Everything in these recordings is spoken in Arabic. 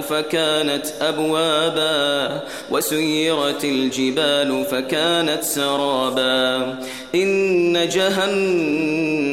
فكانت أبوابا وسيرت الجبال فكانت سرابا إن جهنم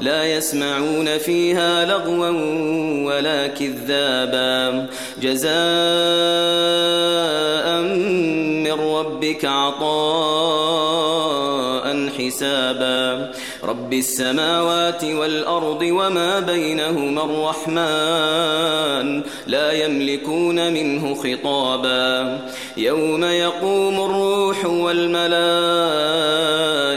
لا يسمعون فيها لغوا ولا كذابا. جزاء من ربك عطاء حسابا. رب السماوات والأرض وما بينهما الرحمن لا يملكون منه خطابا. يوم يقوم الروح والملائكة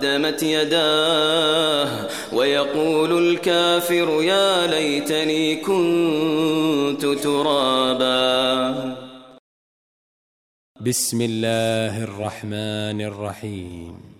قدمت يداه ويقول الكافر يا ليتني كنت ترابا. بسم الله الرحمن الرحيم.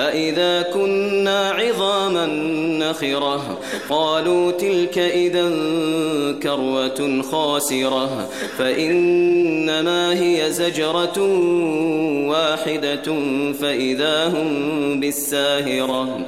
أَإِذَا كُنَّا عِظَامًا نَخِرَةً قَالُوا تِلْكَ إِذًا كروة خَاسِرَةٌ فَإِنَّمَا هِيَ زَجْرَةٌ وَاحِدَةٌ فَإِذَا هُمْ بِالسَّاهِرَةِ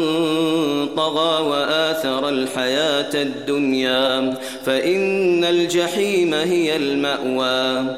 طغى وآثر الحياة الدنيا فإن الجحيم هي المأوى.